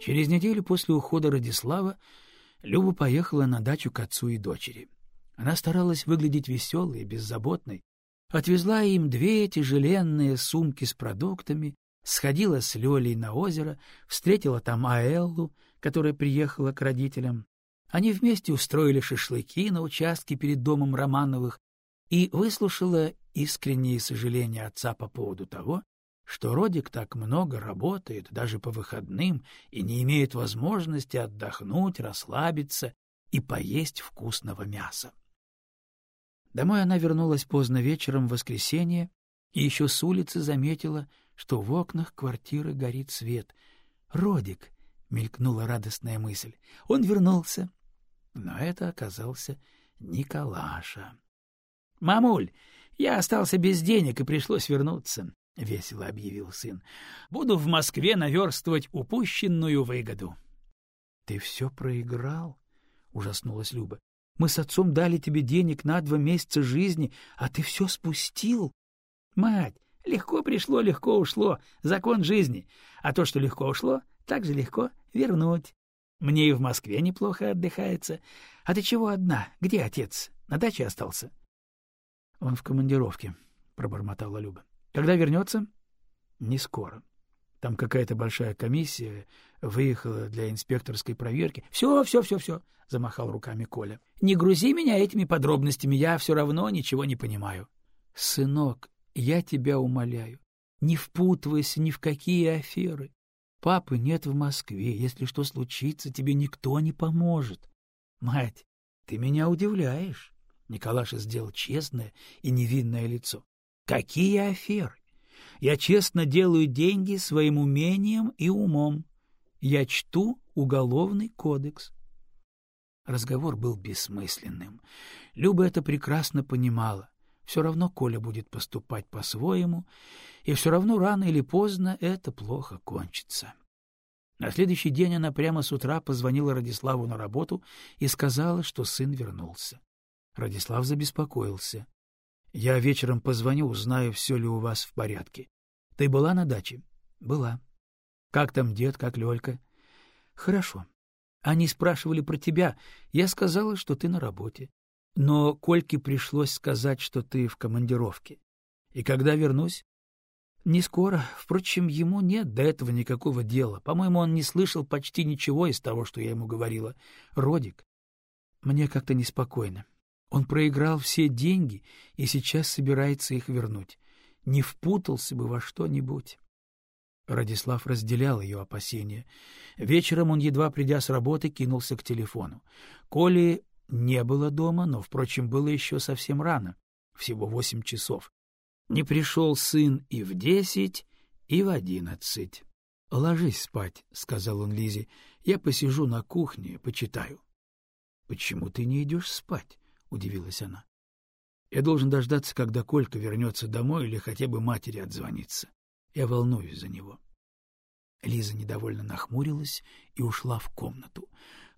Через неделю после ухода Радислава Люба поехала на дачу к отцу и дочери. Она старалась выглядеть веселой и беззаботной, отвезла им две тяжеленные сумки с продуктами, сходила с Лёлей на озеро, встретила там Аэллу, которая приехала к родителям. Они вместе устроили шашлыки на участке перед домом Романовых и выслушала искренние сожаления отца по поводу того, что Родик так много работает даже по выходным и не имеет возможности отдохнуть, расслабиться и поесть вкусного мяса. Домой она вернулась поздно вечером в воскресенье и еще с улицы заметила, что в окнах квартиры горит свет. «Родик!» — мелькнула радостная мысль. «Он вернулся!» Но это оказался Николаша. «Мамуль, я остался без денег и пришлось вернуться. — весело объявил сын. — Буду в Москве наверстывать упущенную выгоду. — Ты все проиграл? — ужаснулась Люба. — Мы с отцом дали тебе денег на два месяца жизни, а ты все спустил. — Мать, легко пришло, легко ушло. Закон жизни. А то, что легко ушло, так же легко вернуть. Мне и в Москве неплохо отдыхается. А ты чего одна? Где отец? На даче остался? — Он в командировке, — пробормотала Люба. Когда вернется? Не скоро. Там какая-то большая комиссия выехала для инспекторской проверки. Все, все, все, все, замахал руками Коля. Не грузи меня этими подробностями, я все равно ничего не понимаю. Сынок, я тебя умоляю, не впутывайся ни в какие аферы. Папы нет в Москве, если что случится, тебе никто не поможет. Мать, ты меня удивляешь. Николаша сделал честное и невинное лицо. Какие аферы? Я честно делаю деньги своим умением и умом. Я чту уголовный кодекс. Разговор был бессмысленным. Люба это прекрасно понимала. Все равно Коля будет поступать по-своему, и все равно рано или поздно это плохо кончится. На следующий день она прямо с утра позвонила Радиславу на работу и сказала, что сын вернулся. Радислав забеспокоился. — Я вечером позвоню, узнаю, все ли у вас в порядке. Ты была на даче? — Была. — Как там дед, как Лёлька? — Хорошо. Они спрашивали про тебя. Я сказала, что ты на работе. Но Кольке пришлось сказать, что ты в командировке. И когда вернусь? Не скоро. Впрочем, ему нет до этого никакого дела. По-моему, он не слышал почти ничего из того, что я ему говорила. Родик, мне как-то неспокойно. Он проиграл все деньги и сейчас собирается их вернуть. Не впутался бы во что-нибудь. Радислав разделял ее опасения. Вечером он, едва придя с работы, кинулся к телефону. Коли не было дома, но, впрочем, было еще совсем рано, всего восемь часов. Не пришел сын и в десять, и в одиннадцать. — Ложись спать, — сказал он Лизе. — Я посижу на кухне, почитаю. — Почему ты не идешь спать? — удивилась она. — Я должен дождаться, когда Колька вернется домой или хотя бы матери отзвониться. Я волнуюсь за него. Лиза недовольно нахмурилась и ушла в комнату.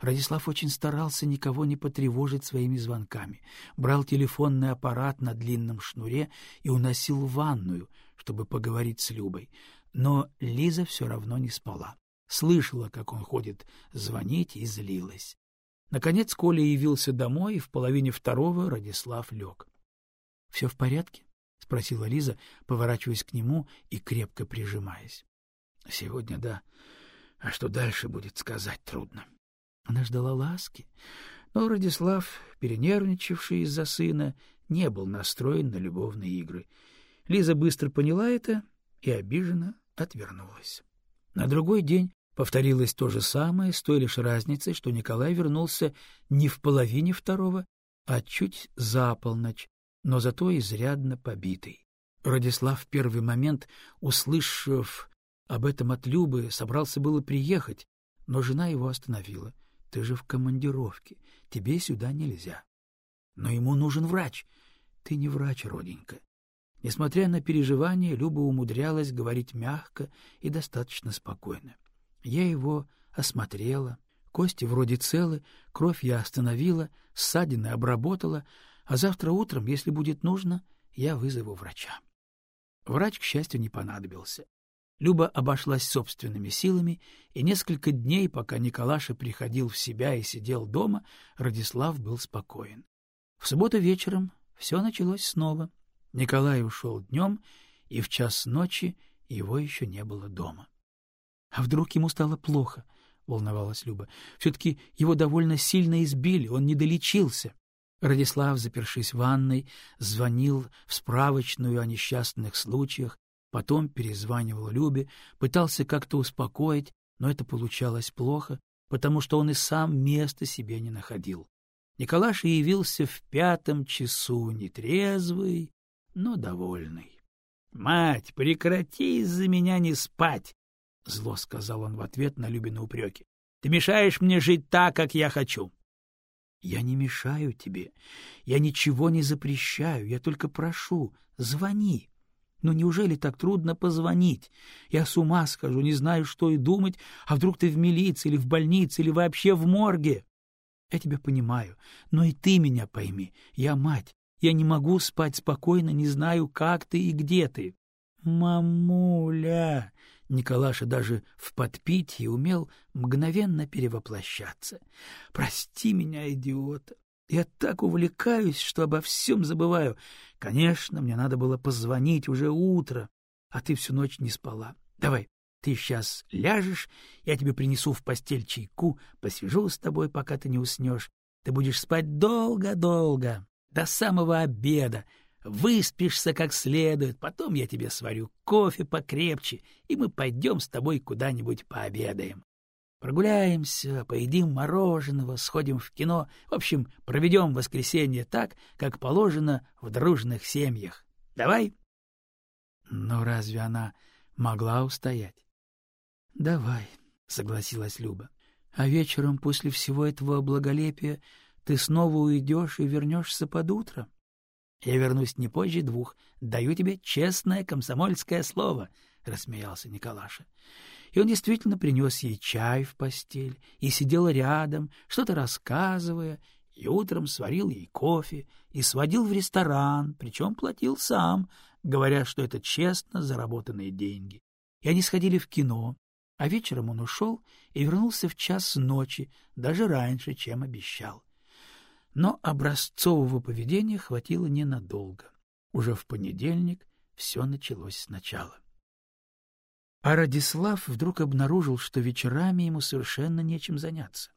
Радислав очень старался никого не потревожить своими звонками, брал телефонный аппарат на длинном шнуре и уносил в ванную, чтобы поговорить с Любой. Но Лиза все равно не спала. Слышала, как он ходит звонить, и злилась. Наконец Коля явился домой, и в половине второго Радислав лег. — Все в порядке? — спросила Лиза, поворачиваясь к нему и крепко прижимаясь. — Сегодня да. А что дальше будет сказать трудно. Она ждала ласки, но Радислав, перенервничавший из-за сына, не был настроен на любовные игры. Лиза быстро поняла это и обиженно отвернулась. На другой день Повторилось то же самое, с той лишь разницей, что Николай вернулся не в половине второго, а чуть за полночь, но зато изрядно побитый. Радислав в первый момент, услышав об этом от Любы, собрался было приехать, но жена его остановила. — Ты же в командировке, тебе сюда нельзя. — Но ему нужен врач. — Ты не врач, роденька. Несмотря на переживания, Люба умудрялась говорить мягко и достаточно спокойно. Я его осмотрела, кости вроде целы, кровь я остановила, ссадины обработала, а завтра утром, если будет нужно, я вызову врача. Врач, к счастью, не понадобился. Люба обошлась собственными силами, и несколько дней, пока Николаша приходил в себя и сидел дома, Радислав был спокоен. В субботу вечером все началось снова. Николай ушел днем, и в час ночи его еще не было дома. — А вдруг ему стало плохо? — волновалась Люба. — Все-таки его довольно сильно избили, он не долечился. Радислав, запершись в ванной, звонил в справочную о несчастных случаях, потом перезванивал Любе, пытался как-то успокоить, но это получалось плохо, потому что он и сам места себе не находил. Николаш явился в пятом часу, нетрезвый, но довольный. — Мать, прекрати из-за меня не спать! — зло сказал он в ответ на Любины упреки. — Ты мешаешь мне жить так, как я хочу. — Я не мешаю тебе. Я ничего не запрещаю. Я только прошу, звони. Но неужели так трудно позвонить? Я с ума схожу, не знаю, что и думать, а вдруг ты в милиции или в больнице или вообще в морге? Я тебя понимаю, но и ты меня пойми. Я мать, я не могу спать спокойно, не знаю, как ты и где ты. Мамуля! Николаша даже в подпитии умел мгновенно перевоплощаться. Прости меня, идиота. Я так увлекаюсь, что обо всем забываю. Конечно, мне надо было позвонить уже утро, а ты всю ночь не спала. Давай, ты сейчас ляжешь, я тебе принесу в постель чайку, посижу с тобой, пока ты не уснешь. Ты будешь спать долго-долго, до самого обеда. Выспишься как следует, потом я тебе сварю кофе покрепче, и мы пойдем с тобой куда-нибудь пообедаем. Прогуляемся, поедим мороженого, сходим в кино, в общем, проведем воскресенье так, как положено в дружных семьях. Давай? Но разве она могла устоять? — Давай, — согласилась Люба. — А вечером после всего этого благолепия ты снова уйдешь и вернешься под утро? Я вернусь не позже двух. Даю тебе честное комсомольское слово, — рассмеялся Николаша. И он действительно принес ей чай в постель и сидел рядом, что-то рассказывая, и утром сварил ей кофе и сводил в ресторан, причем платил сам, говоря, что это честно заработанные деньги. И они сходили в кино, а вечером он ушел и вернулся в час ночи, даже раньше, чем обещал. Но образцового поведения хватило ненадолго. Уже в понедельник все началось сначала. А Радислав вдруг обнаружил, что вечерами ему совершенно нечем заняться.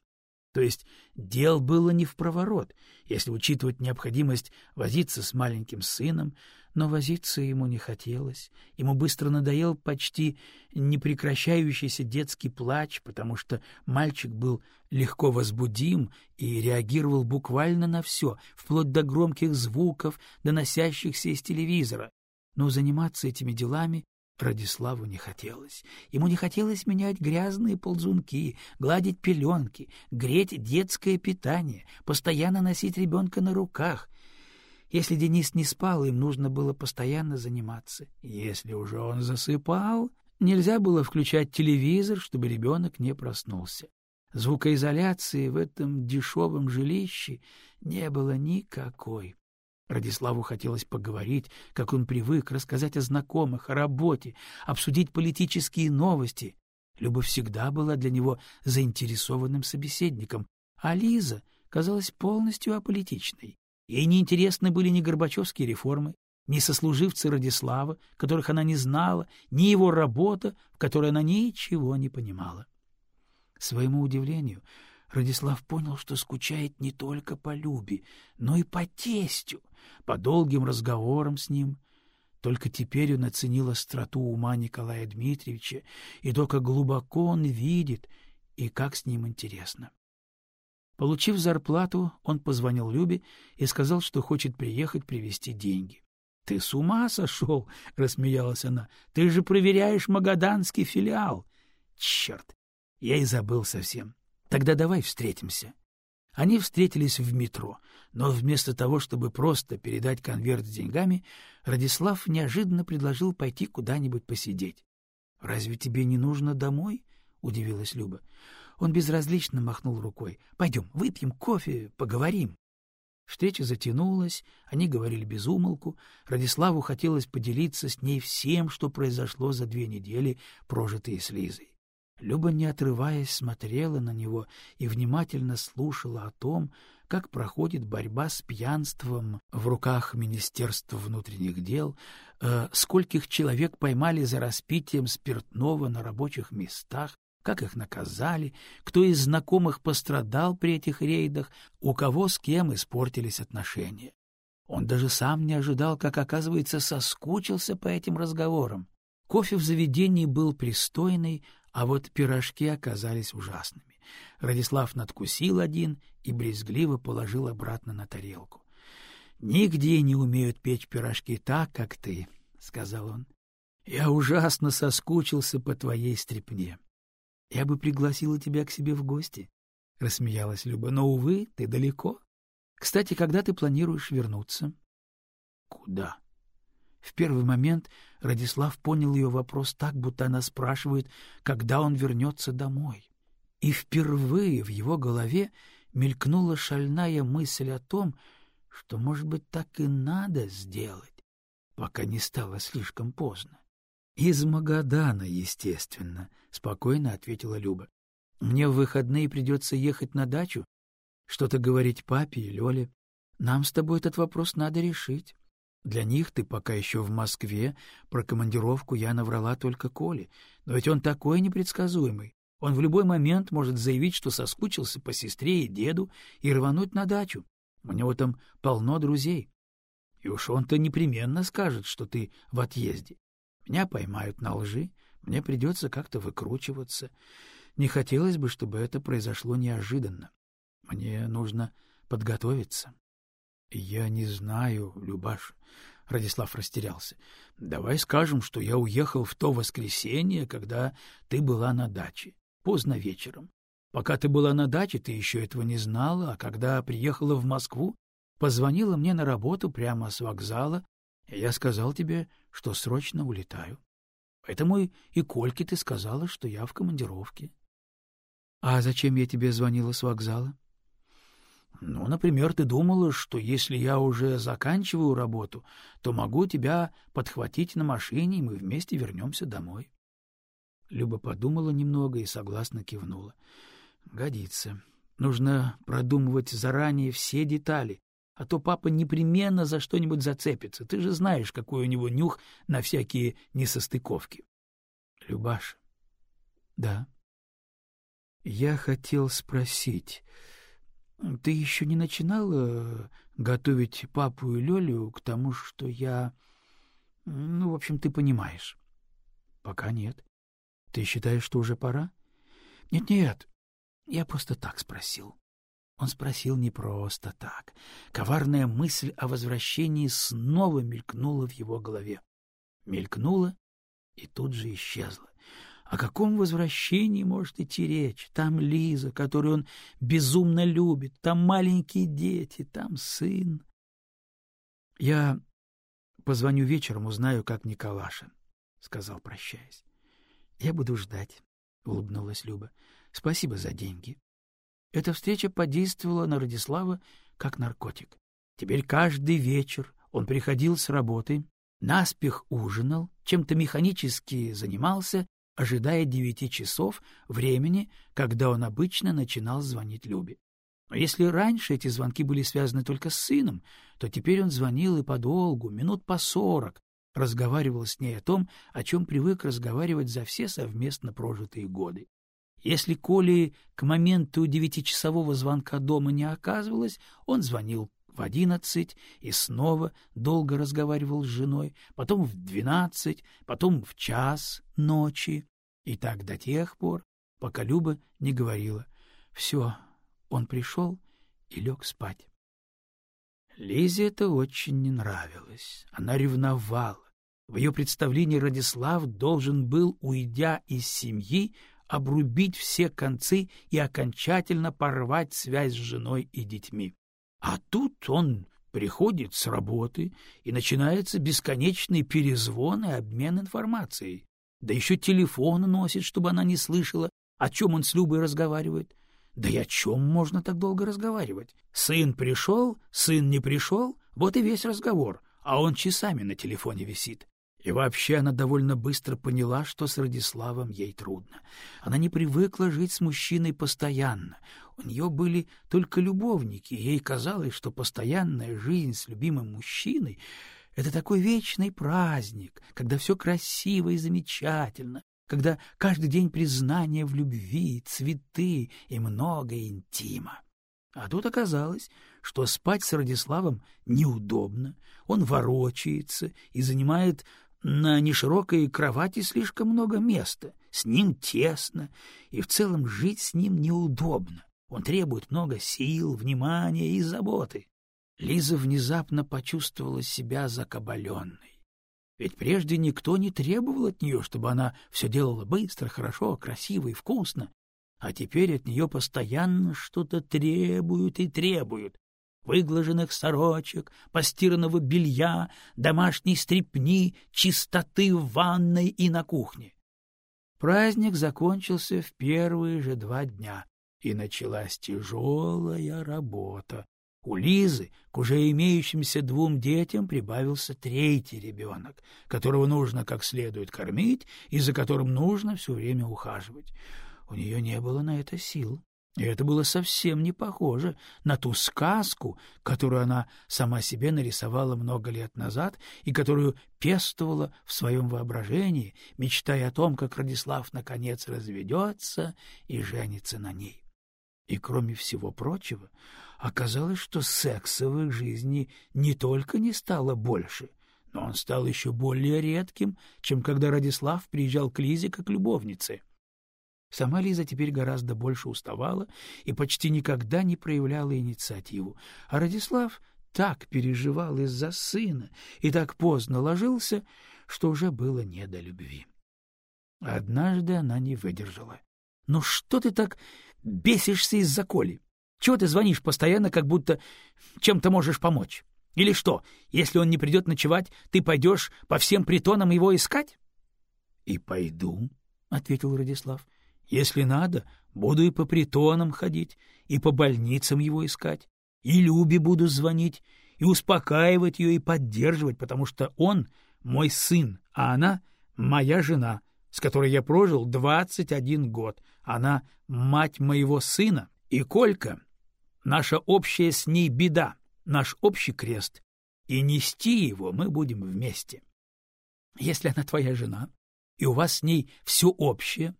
То есть дел было не в проворот, если учитывать необходимость возиться с маленьким сыном, но возиться ему не хотелось. Ему быстро надоел почти непрекращающийся детский плач, потому что мальчик был легко возбудим и реагировал буквально на все, вплоть до громких звуков, доносящихся из телевизора. Но заниматься этими делами Радиславу не хотелось. Ему не хотелось менять грязные ползунки, гладить пеленки, греть детское питание, постоянно носить ребенка на руках. Если Денис не спал, им нужно было постоянно заниматься. Если уже он засыпал, нельзя было включать телевизор, чтобы ребенок не проснулся. Звукоизоляции в этом дешевом жилище не было никакой. Радиславу хотелось поговорить, как он привык, рассказать о знакомых, о работе, обсудить политические новости. Люба всегда была для него заинтересованным собеседником, а Лиза казалась полностью аполитичной. Ей неинтересны были ни Горбачевские реформы, ни сослуживцы Радислава, которых она не знала, ни его работа, в которой она ничего не понимала. своему удивлению, Радислав понял, что скучает не только по Любе, но и по тестю, по долгим разговорам с ним. Только теперь он оценил остроту ума Николая Дмитриевича и то, как глубоко он видит и как с ним интересно. Получив зарплату, он позвонил Любе и сказал, что хочет приехать привезти деньги. — Ты с ума сошел? — рассмеялась она. — Ты же проверяешь магаданский филиал. — Черт! Я и забыл совсем. Тогда давай встретимся. Они встретились в метро, но вместо того, чтобы просто передать конверт с деньгами, Радислав неожиданно предложил пойти куда-нибудь посидеть. — Разве тебе не нужно домой? — удивилась Люба. Он безразлично махнул рукой. — Пойдем, выпьем кофе, поговорим. Встреча затянулась, они говорили без умолку. Радиславу хотелось поделиться с ней всем, что произошло за две недели, прожитые с Лизой. Люба, не отрываясь, смотрела на него и внимательно слушала о том, как проходит борьба с пьянством в руках Министерства внутренних дел, э, скольких человек поймали за распитием спиртного на рабочих местах, как их наказали, кто из знакомых пострадал при этих рейдах, у кого с кем испортились отношения. Он даже сам не ожидал, как, оказывается, соскучился по этим разговорам. Кофе в заведении был пристойный, а вот пирожки оказались ужасными. Радислав надкусил один и брезгливо положил обратно на тарелку. — Нигде не умеют печь пирожки так, как ты, — сказал он. — Я ужасно соскучился по твоей стрепне. Я бы пригласила тебя к себе в гости, — рассмеялась Люба, — но, увы, ты далеко. Кстати, когда ты планируешь вернуться? — Куда? В первый момент Радислав понял ее вопрос так, будто она спрашивает, когда он вернется домой. И впервые в его голове мелькнула шальная мысль о том, что, может быть, так и надо сделать, пока не стало слишком поздно. — Из Магадана, естественно, — спокойно ответила Люба. — Мне в выходные придется ехать на дачу, что-то говорить папе и Лёле. Нам с тобой этот вопрос надо решить. Для них ты пока еще в Москве, про командировку я наврала только Коле, но ведь он такой непредсказуемый. Он в любой момент может заявить, что соскучился по сестре и деду и рвануть на дачу. У него там полно друзей. И уж он-то непременно скажет, что ты в отъезде. Меня поймают на лжи, мне придется как-то выкручиваться. Не хотелось бы, чтобы это произошло неожиданно. Мне нужно подготовиться. — Я не знаю, Любаш. Радислав растерялся. — Давай скажем, что я уехал в то воскресенье, когда ты была на даче, поздно вечером. Пока ты была на даче, ты еще этого не знала, а когда приехала в Москву, позвонила мне на работу прямо с вокзала я сказал тебе, что срочно улетаю. Поэтому и Кольке ты сказала, что я в командировке. — А зачем я тебе звонила с вокзала? — Ну, например, ты думала, что если я уже заканчиваю работу, то могу тебя подхватить на машине, и мы вместе вернемся домой. Люба подумала немного и согласно кивнула. — Годится. Нужно продумывать заранее все детали, а то папа непременно за что-нибудь зацепится. Ты же знаешь, какой у него нюх на всякие несостыковки. — Любаша. — Да. — Я хотел спросить, ты еще не начинала готовить папу и Лёлю к тому, что я... Ну, в общем, ты понимаешь. — Пока нет. Ты считаешь, что уже пора? Нет, — Нет-нет, я просто так спросил. Он спросил не просто так. Коварная мысль о возвращении снова мелькнула в его голове. Мелькнула и тут же исчезла. О каком возвращении может идти речь? Там Лиза, которую он безумно любит, там маленькие дети, там сын. — Я позвоню вечером, узнаю, как Николаша, — сказал, прощаясь. — Я буду ждать, — улыбнулась Люба. — Спасибо за деньги. Эта встреча подействовала на Радислава как наркотик. Теперь каждый вечер он приходил с работы, наспех ужинал, чем-то механически занимался, ожидая девяти часов времени, когда он обычно начинал звонить Любе. Но если раньше эти звонки были связаны только с сыном, то теперь он звонил и подолгу, минут по сорок, разговаривал с ней о том, о чем привык разговаривать за все совместно прожитые годы. Если Коли к моменту девятичасового звонка дома не оказывалось, он звонил в одиннадцать и снова долго разговаривал с женой, потом в двенадцать, потом в час ночи, и так до тех пор, пока Люба не говорила «Все, он пришел и лег спать». Лизе это очень не нравилось. Она ревновала. В ее представлении Радислав должен был, уйдя из семьи, обрубить все концы и окончательно порвать связь с женой и детьми. А тут он приходит с работы, и начинается бесконечный перезвон и обмен информацией. Да еще телефон носит, чтобы она не слышала, о чем он с Любой разговаривает. Да и о чем можно так долго разговаривать? Сын пришел, сын не пришел, вот и весь разговор, а он часами на телефоне висит. И вообще она довольно быстро поняла, что с Радиславом ей трудно. Она не привыкла жить с мужчиной постоянно. У нее были только любовники, и ей казалось, что постоянная жизнь с любимым мужчиной — это такой вечный праздник, когда все красиво и замечательно, когда каждый день признание в любви, цветы и много интима. А тут оказалось, что спать с Радиславом неудобно, он ворочается и занимает на неширокой кровати слишком много места, с ним тесно, и в целом жить с ним неудобно. Он требует много сил, внимания и заботы. Лиза внезапно почувствовала себя закабаленной. Ведь прежде никто не требовал от нее, чтобы она все делала быстро, хорошо, красиво и вкусно, а теперь от нее постоянно что-то требуют и требуют, выглаженных сорочек, постиранного белья, домашней стрепни, чистоты в ванной и на кухне. Праздник закончился в первые же два дня, и началась тяжелая работа. У Лизы к уже имеющимся двум детям прибавился третий ребенок, которого нужно как следует кормить и за которым нужно все время ухаживать. У нее не было на это сил. И это было совсем не похоже на ту сказку, которую она сама себе нарисовала много лет назад и которую пестовала в своем воображении, мечтая о том, как Радислав наконец разведется и женится на ней. И, кроме всего прочего, оказалось, что секса в их жизни не только не стало больше, но он стал еще более редким, чем когда Радислав приезжал к Лизе как любовнице — Сама Лиза теперь гораздо больше уставала и почти никогда не проявляла инициативу, а Радислав так переживал из-за сына и так поздно ложился, что уже было не до любви. Однажды она не выдержала. — Ну что ты так бесишься из-за Коли? Чего ты звонишь постоянно, как будто чем-то можешь помочь? Или что, если он не придет ночевать, ты пойдешь по всем притонам его искать? — И пойду, — ответил Радислав. Если надо, буду и по притонам ходить, и по больницам его искать, и Любе буду звонить, и успокаивать ее, и поддерживать, потому что он мой сын, а она моя жена, с которой я прожил двадцать один год. Она мать моего сына, и Колька — наша общая с ней беда, наш общий крест, и нести его мы будем вместе. Если она твоя жена, и у вас с ней все общее,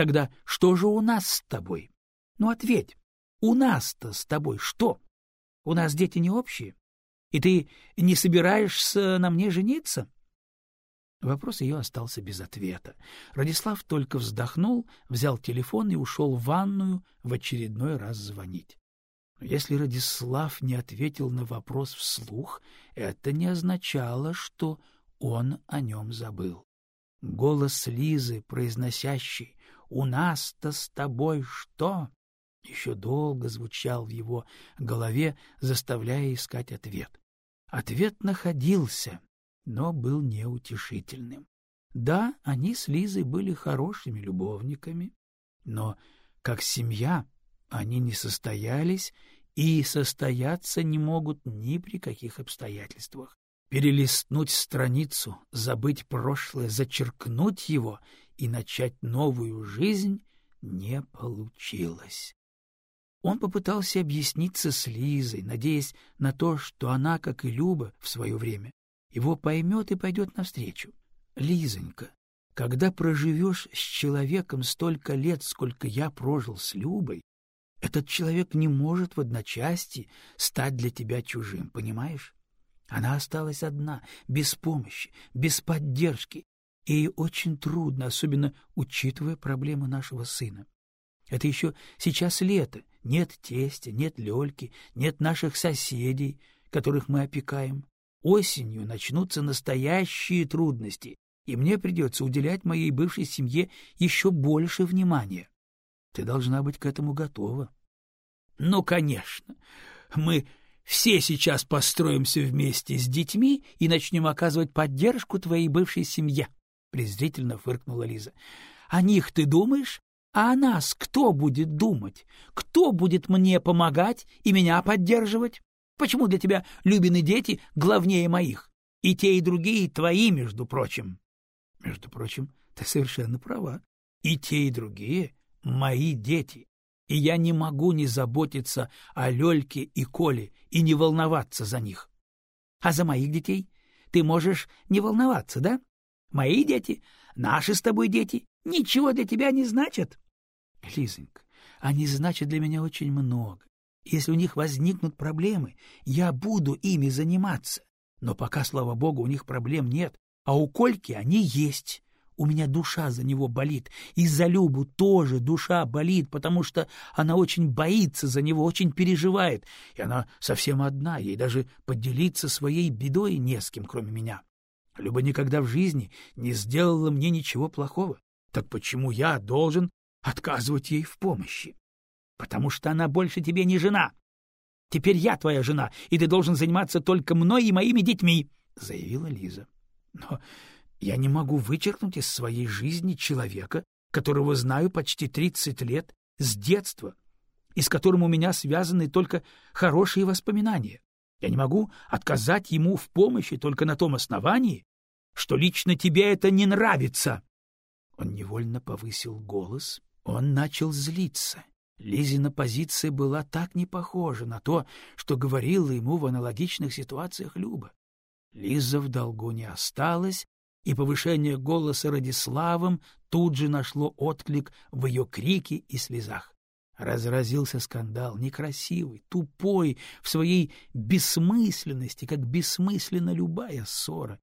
Тогда что же у нас с тобой? Ну, ответь, у нас-то с тобой что? У нас дети не общие? И ты не собираешься на мне жениться? Вопрос ее остался без ответа. Радислав только вздохнул, взял телефон и ушел в ванную в очередной раз звонить. Но если Радислав не ответил на вопрос вслух, это не означало, что он о нем забыл. Голос Лизы, произносящий у нас-то с тобой что? Еще долго звучал в его голове, заставляя искать ответ. Ответ находился, но был неутешительным. Да, они с Лизой были хорошими любовниками, но как семья они не состоялись и состояться не могут ни при каких обстоятельствах. Перелистнуть страницу, забыть прошлое, зачеркнуть его и начать новую жизнь не получилось. Он попытался объясниться с Лизой, надеясь на то, что она, как и Люба в свое время, его поймет и пойдет навстречу. «Лизонька, когда проживешь с человеком столько лет, сколько я прожил с Любой, этот человек не может в одночасье стать для тебя чужим, понимаешь? Она осталась одна, без помощи, без поддержки, и ей очень трудно, особенно учитывая проблемы нашего сына. Это еще сейчас лето, нет тестя, нет Лёльки, нет наших соседей, которых мы опекаем. Осенью начнутся настоящие трудности, и мне придется уделять моей бывшей семье еще больше внимания. Ты должна быть к этому готова. Ну, конечно, мы все сейчас построимся вместе с детьми и начнем оказывать поддержку твоей бывшей семье. — презрительно фыркнула Лиза. — О них ты думаешь? А о нас кто будет думать? Кто будет мне помогать и меня поддерживать? Почему для тебя Любины дети главнее моих? И те, и другие твои, между прочим. Между прочим, ты совершенно права. И те, и другие мои дети. И я не могу не заботиться о Лёльке и Коле и не волноваться за них. А за моих детей ты можешь не волноваться, да? Мои дети, наши с тобой дети, ничего для тебя не значат. Лизонька, они значат для меня очень много. Если у них возникнут проблемы, я буду ими заниматься. Но пока, слава богу, у них проблем нет, а у Кольки они есть. У меня душа за него болит, и за Любу тоже душа болит, потому что она очень боится за него, очень переживает, и она совсем одна, ей даже поделиться своей бедой не с кем, кроме меня. Люба никогда в жизни не сделала мне ничего плохого. Так почему я должен отказывать ей в помощи? Потому что она больше тебе не жена. Теперь я твоя жена, и ты должен заниматься только мной и моими детьми, — заявила Лиза. Но я не могу вычеркнуть из своей жизни человека, которого знаю почти тридцать лет, с детства, и с которым у меня связаны только хорошие воспоминания. Я не могу отказать ему в помощи только на том основании, что лично тебе это не нравится. Он невольно повысил голос, он начал злиться. Лизина позиция была так не похожа на то, что говорила ему в аналогичных ситуациях Люба. Лиза в долгу не осталась, и повышение голоса Радиславом тут же нашло отклик в ее крике и слезах. Разразился скандал, некрасивый, тупой, в своей бессмысленности, как бессмысленна любая ссора,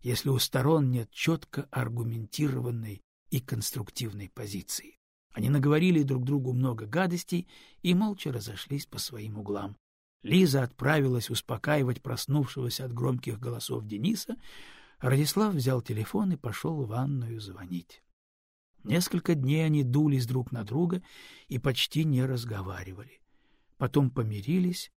если у сторон нет четко аргументированной и конструктивной позиции. Они наговорили друг другу много гадостей и молча разошлись по своим углам. Лиза отправилась успокаивать проснувшегося от громких голосов Дениса, Радислав взял телефон и пошел в ванную звонить. Несколько дней они дулись друг на друга и почти не разговаривали. Потом помирились,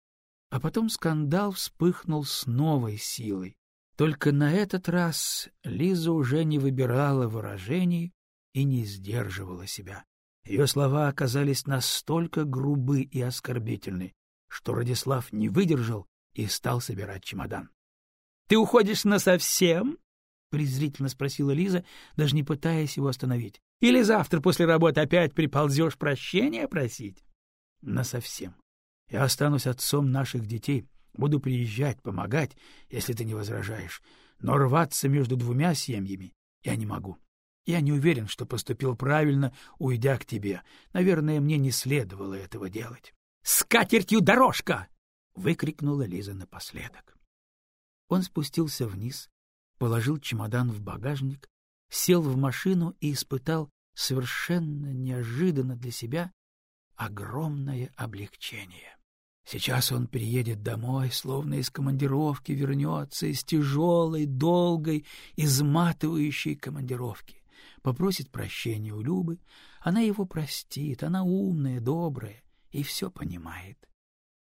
а потом скандал вспыхнул с новой силой. Только на этот раз Лиза уже не выбирала выражений и не сдерживала себя. Ее слова оказались настолько грубы и оскорбительны, что Радислав не выдержал и стал собирать чемодан. Ты уходишь насовсем? презрительно спросила Лиза, даже не пытаясь его остановить. Или завтра после работы опять приползешь прощения просить? Насовсем. Я останусь отцом наших детей, буду приезжать, помогать, если ты не возражаешь, но рваться между двумя семьями я не могу. Я не уверен, что поступил правильно, уйдя к тебе. Наверное, мне не следовало этого делать. — С катертью дорожка! — выкрикнула Лиза напоследок. Он спустился вниз, положил чемодан в багажник, сел в машину и испытал совершенно неожиданно для себя огромное облегчение. Сейчас он приедет домой, словно из командировки вернется, из тяжелой, долгой, изматывающей командировки. Попросит прощения у Любы, она его простит, она умная, добрая и все понимает.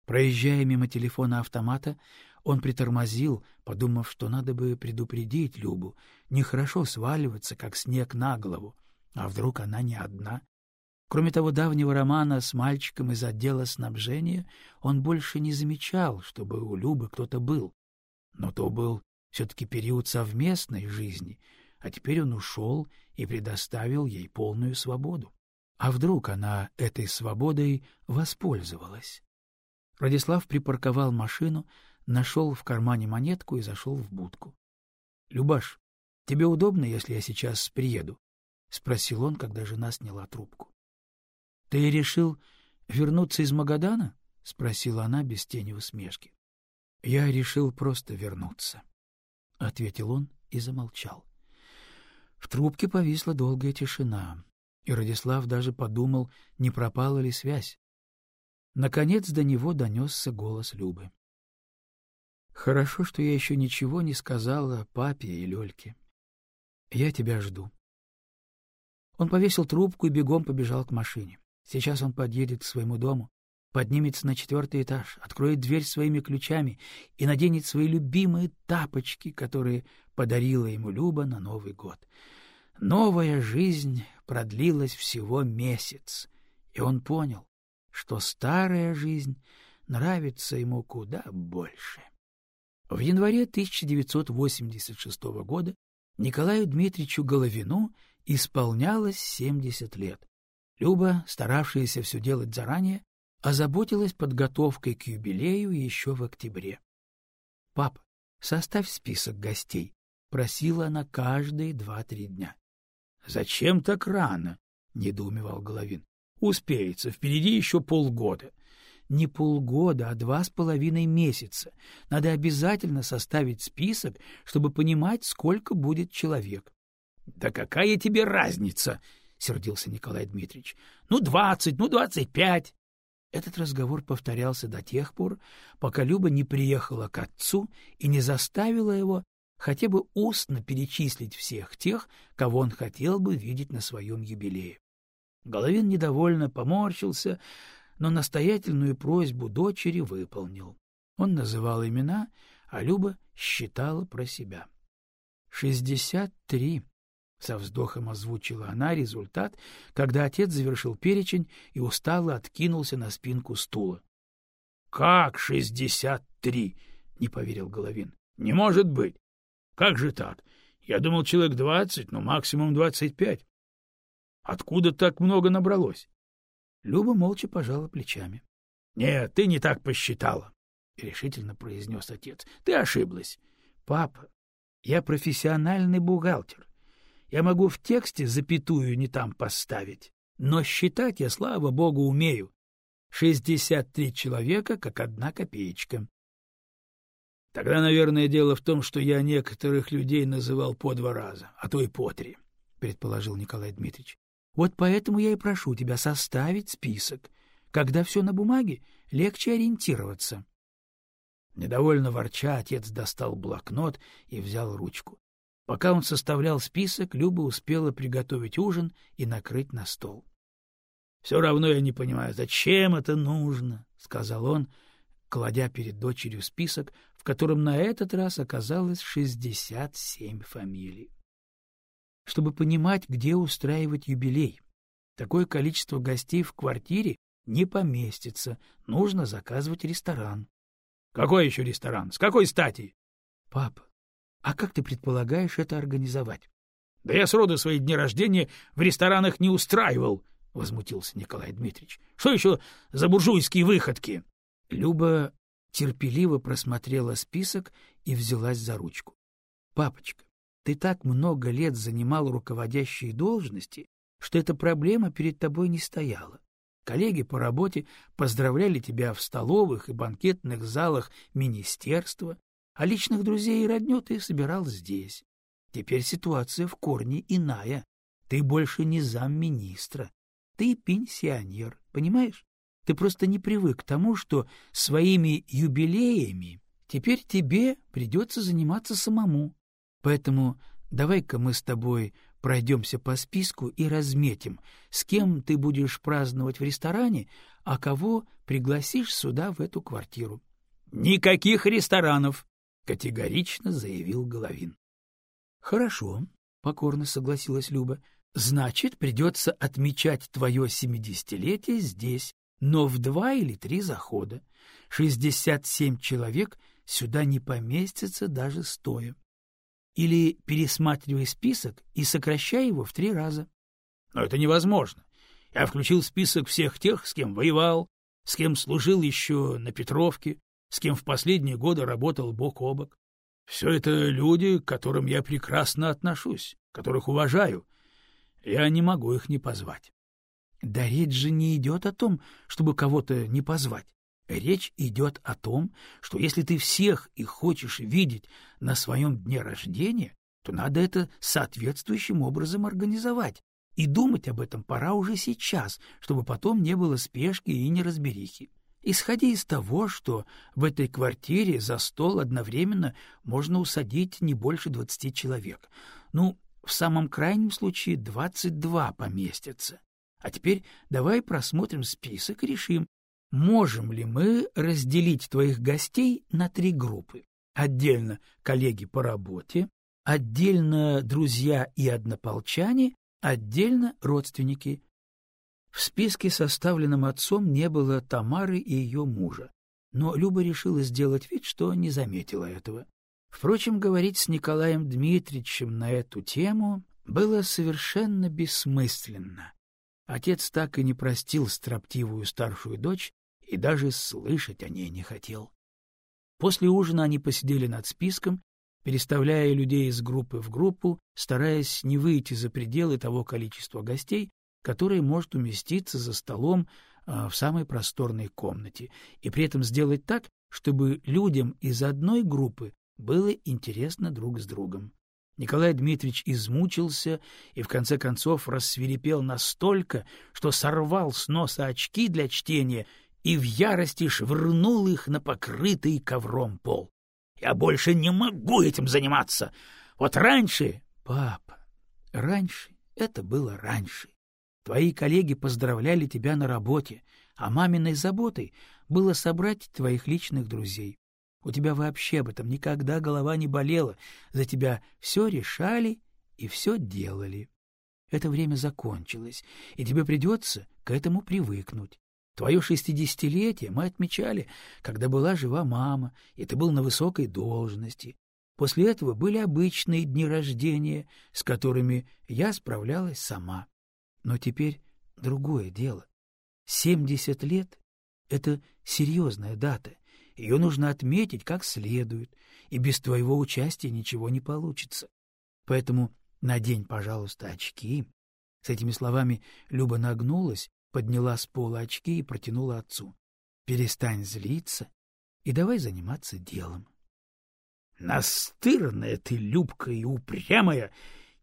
Проезжая мимо телефона автомата, он притормозил, подумав, что надо бы предупредить Любу. Нехорошо сваливаться, как снег на голову. А вдруг она не одна? Кроме того давнего романа с мальчиком из отдела снабжения, он больше не замечал, чтобы у Любы кто-то был. Но то был все-таки период совместной жизни, а теперь он ушел и предоставил ей полную свободу. А вдруг она этой свободой воспользовалась? Радислав припарковал машину, нашел в кармане монетку и зашел в будку. — Любаш, тебе удобно, если я сейчас приеду? — спросил он, когда жена сняла трубку. — Ты решил вернуться из Магадана? — спросила она без тени усмешки. — Я решил просто вернуться, — ответил он и замолчал. В трубке повисла долгая тишина, и Радислав даже подумал, не пропала ли связь. Наконец до него донесся голос Любы. Хорошо, что я еще ничего не сказала папе и Лёльке. Я тебя жду. Он повесил трубку и бегом побежал к машине. Сейчас он подъедет к своему дому, поднимется на четвертый этаж, откроет дверь своими ключами и наденет свои любимые тапочки, которые подарила ему Люба на Новый год. Новая жизнь продлилась всего месяц, и он понял, что старая жизнь нравится ему куда больше. В январе 1986 года Николаю Дмитриевичу Головину исполнялось 70 лет. Люба, старавшаяся все делать заранее, озаботилась подготовкой к юбилею еще в октябре. — Пап, составь список гостей, — просила она каждые два-три дня. — Зачем так рано? — недоумевал Головин. — Успеется, впереди еще полгода. Не полгода, а два с половиной месяца. Надо обязательно составить список, чтобы понимать, сколько будет человек. — Да какая тебе разница? — сердился Николай Дмитриевич. — Ну, двадцать, ну, двадцать пять. Этот разговор повторялся до тех пор, пока Люба не приехала к отцу и не заставила его хотя бы устно перечислить всех тех, кого он хотел бы видеть на своем юбилее. Головин недовольно поморщился, но настоятельную просьбу дочери выполнил. Он называл имена, а Люба считала про себя. «Шестьдесят три», — со вздохом озвучила она результат, когда отец завершил перечень и устало откинулся на спинку стула. — Как шестьдесят три? — не поверил Головин. — Не может быть. Как же так? Я думал, человек двадцать, но максимум двадцать пять. Откуда так много набралось? Люба молча пожала плечами. — Нет, ты не так посчитала, — решительно произнес отец. — Ты ошиблась. — Папа, я профессиональный бухгалтер. Я могу в тексте запятую не там поставить, но считать я, слава богу, умею. Шестьдесят три человека, как одна копеечка. Тогда, наверное, дело в том, что я некоторых людей называл по два раза, а то и по три, — предположил Николай Дмитриевич. Вот поэтому я и прошу тебя составить список. Когда все на бумаге, легче ориентироваться. Недовольно ворча, отец достал блокнот и взял ручку. Пока он составлял список, Люба успела приготовить ужин и накрыть на стол. — Все равно я не понимаю, зачем это нужно, — сказал он, кладя перед дочерью список, в котором на этот раз оказалось шестьдесят семь фамилий. Чтобы понимать, где устраивать юбилей. Такое количество гостей в квартире не поместится, нужно заказывать ресторан. — Какой еще ресторан? С какой стати? — Папа, а как ты предполагаешь это организовать? — Да я сроду свои дни рождения в ресторанах не устраивал, — возмутился Николай Дмитриевич. — Что еще за буржуйские выходки? Люба терпеливо просмотрела список и взялась за ручку. — Папочка, ты так много лет занимал руководящие должности, что эта проблема перед тобой не стояла. Коллеги по работе поздравляли тебя в столовых и банкетных залах министерства, а личных друзей и родню ты собирал здесь. Теперь ситуация в корне иная. Ты больше не замминистра. Ты пенсионер, понимаешь? Ты просто не привык к тому, что своими юбилеями теперь тебе придется заниматься самому. Поэтому давай-ка мы с тобой пройдемся по списку и разметим, с кем ты будешь праздновать в ресторане, а кого пригласишь сюда, в эту квартиру. — Никаких ресторанов! Категорично заявил Головин. Хорошо, покорно согласилась Люба. Значит, придется отмечать твое семидесятилетие здесь, но в два или три захода. Шестьдесят семь человек сюда не поместятся даже стоя. Или пересматривай список и сокращай его в три раза. Но это невозможно. Я включил список всех тех, с кем воевал, с кем служил еще на Петровке, с кем в последние годы работал бок о бок. Все это люди, к которым я прекрасно отношусь, которых уважаю. Я не могу их не позвать. Да речь же не идет о том, чтобы кого-то не позвать. Речь идет о том, что если ты всех их хочешь видеть на своем дне рождения, то надо это соответствующим образом организовать. И думать об этом пора уже сейчас, чтобы потом не было спешки и неразберихи. Исходя из того, что в этой квартире за стол одновременно можно усадить не больше двадцати человек. Ну, в самом крайнем случае двадцать два поместятся. А теперь давай просмотрим список и решим, можем ли мы разделить твоих гостей на три группы. Отдельно коллеги по работе, отдельно друзья и однополчане, отдельно родственники. В списке, составленном отцом, не было Тамары и ее мужа, но Люба решила сделать вид, что не заметила этого. Впрочем, говорить с Николаем Дмитриевичем на эту тему было совершенно бессмысленно. Отец так и не простил строптивую старшую дочь и даже слышать о ней не хотел. После ужина они посидели над списком, переставляя людей из группы в группу, стараясь не выйти за пределы того количества гостей, которое может уместиться за столом а, в самой просторной комнате, и при этом сделать так, чтобы людям из одной группы было интересно друг с другом. Николай Дмитриевич измучился и в конце концов рассверепел настолько, что сорвал с носа очки для чтения и в ярости швырнул их на покрытый ковром пол. — Я больше не могу этим заниматься. Вот раньше... — Папа, раньше это было раньше. Твои коллеги поздравляли тебя на работе, а маминой заботой было собрать твоих личных друзей. У тебя вообще об этом никогда голова не болела, за тебя все решали и все делали. Это время закончилось, и тебе придется к этому привыкнуть. Твое шестидесятилетие мы отмечали, когда была жива мама, и ты был на высокой должности. После этого были обычные дни рождения, с которыми я справлялась сама. Но теперь другое дело. Семьдесят лет — это серьезная дата, ее нужно отметить как следует, и без твоего участия ничего не получится. Поэтому надень, пожалуйста, очки. С этими словами Люба нагнулась, подняла с пола очки и протянула отцу. Перестань злиться и давай заниматься делом. — Настырная ты, Любка, и упрямая!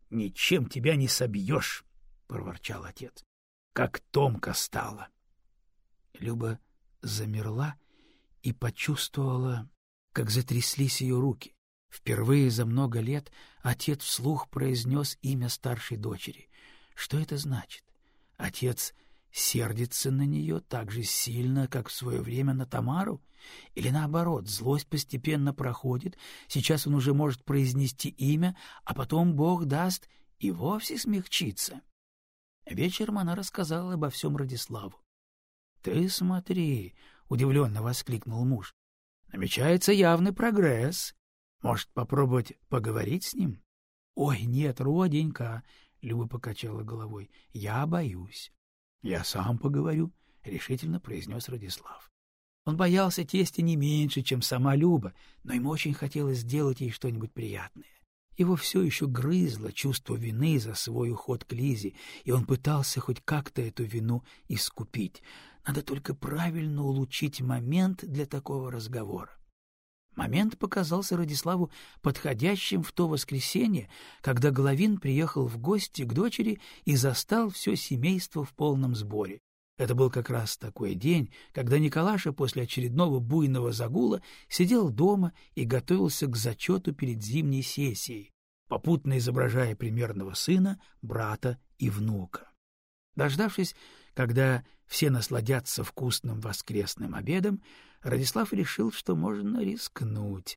Ничем тебя не собьешь! — проворчал отец. — Как Томка стала! Люба замерла и почувствовала, как затряслись ее руки. Впервые за много лет отец вслух произнес имя старшей дочери. Что это значит? Отец сердится на нее так же сильно, как в свое время на Тамару? Или наоборот, злость постепенно проходит, сейчас он уже может произнести имя, а потом Бог даст и вовсе смягчиться? Вечером она рассказала обо всем Радиславу. — Ты смотри, — удивленно воскликнул муж. — Намечается явный прогресс. Может, попробовать поговорить с ним? — Ой, нет, роденька, — Люба покачала головой, — я боюсь. — Я сам поговорю, — решительно произнес Радислав. Он боялся тестя не меньше, чем сама Люба, но ему очень хотелось сделать ей что-нибудь приятное. Его все еще грызло чувство вины за свой уход к Лизе, и он пытался хоть как-то эту вину искупить. Надо только правильно улучшить момент для такого разговора. Момент показался Радиславу подходящим в то воскресенье, когда Головин приехал в гости к дочери и застал все семейство в полном сборе. Это был как раз такой день, когда Николаша после очередного буйного загула сидел дома и готовился к зачету перед зимней сессией, попутно изображая примерного сына, брата и внука. Дождавшись, когда все насладятся вкусным воскресным обедом, Радислав решил, что можно рискнуть.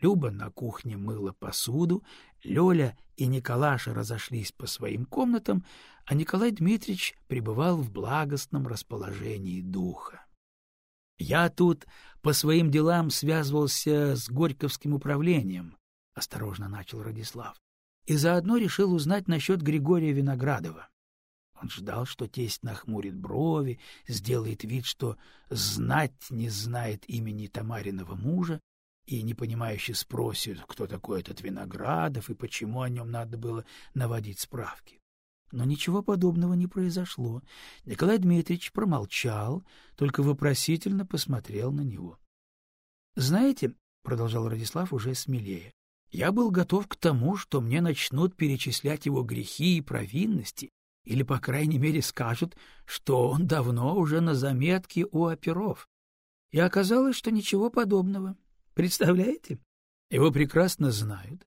Люба на кухне мыла посуду, Лёля и Николаша разошлись по своим комнатам, а Николай Дмитриевич пребывал в благостном расположении духа. «Я тут по своим делам связывался с Горьковским управлением», — осторожно начал Радислав, «и заодно решил узнать насчет Григория Виноградова. Он ждал, что тесть нахмурит брови, сделает вид, что знать не знает имени Тамариного мужа, и непонимающе спросит, кто такой этот Виноградов и почему о нем надо было наводить справки. Но ничего подобного не произошло. Николай Дмитриевич промолчал, только вопросительно посмотрел на него. — Знаете, — продолжал Радислав уже смелее, — я был готов к тому, что мне начнут перечислять его грехи и провинности, или, по крайней мере, скажут, что он давно уже на заметке у оперов. И оказалось, что ничего подобного. Представляете? Его прекрасно знают.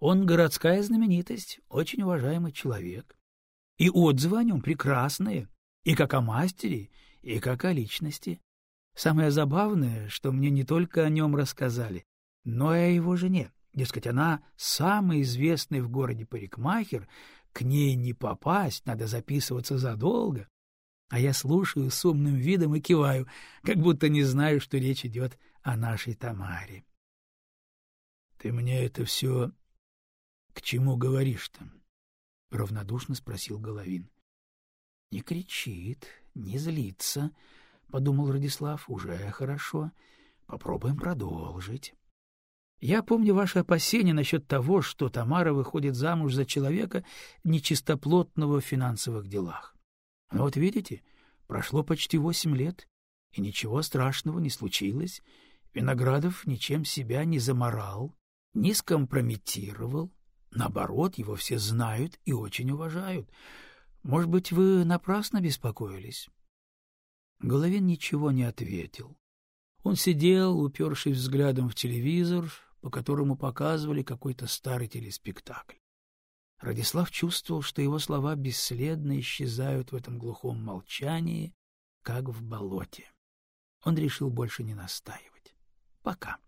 Он городская знаменитость, очень уважаемый человек. И отзывы о нем прекрасные, и как о мастере, и как о личности. Самое забавное, что мне не только о нем рассказали, но и о его жене, Дескать, она самый известный в городе парикмахер, к ней не попасть, надо записываться задолго. А я слушаю с умным видом и киваю, как будто не знаю, что речь идет о нашей Тамаре. — Ты мне это все к чему говоришь-то? — равнодушно спросил Головин. — Не кричит, не злится, — подумал Радислав, — уже хорошо. Попробуем продолжить. Я помню ваши опасения насчет того, что Тамара выходит замуж за человека нечистоплотного в финансовых делах. Но вот видите, прошло почти восемь лет, и ничего страшного не случилось. Виноградов ничем себя не заморал, не скомпрометировал. Наоборот, его все знают и очень уважают. Может быть, вы напрасно беспокоились? Головин ничего не ответил. Он сидел, упершись взглядом в телевизор, по которому показывали какой-то старый телеспектакль. Радислав чувствовал, что его слова бесследно исчезают в этом глухом молчании, как в болоте. Он решил больше не настаивать. Пока.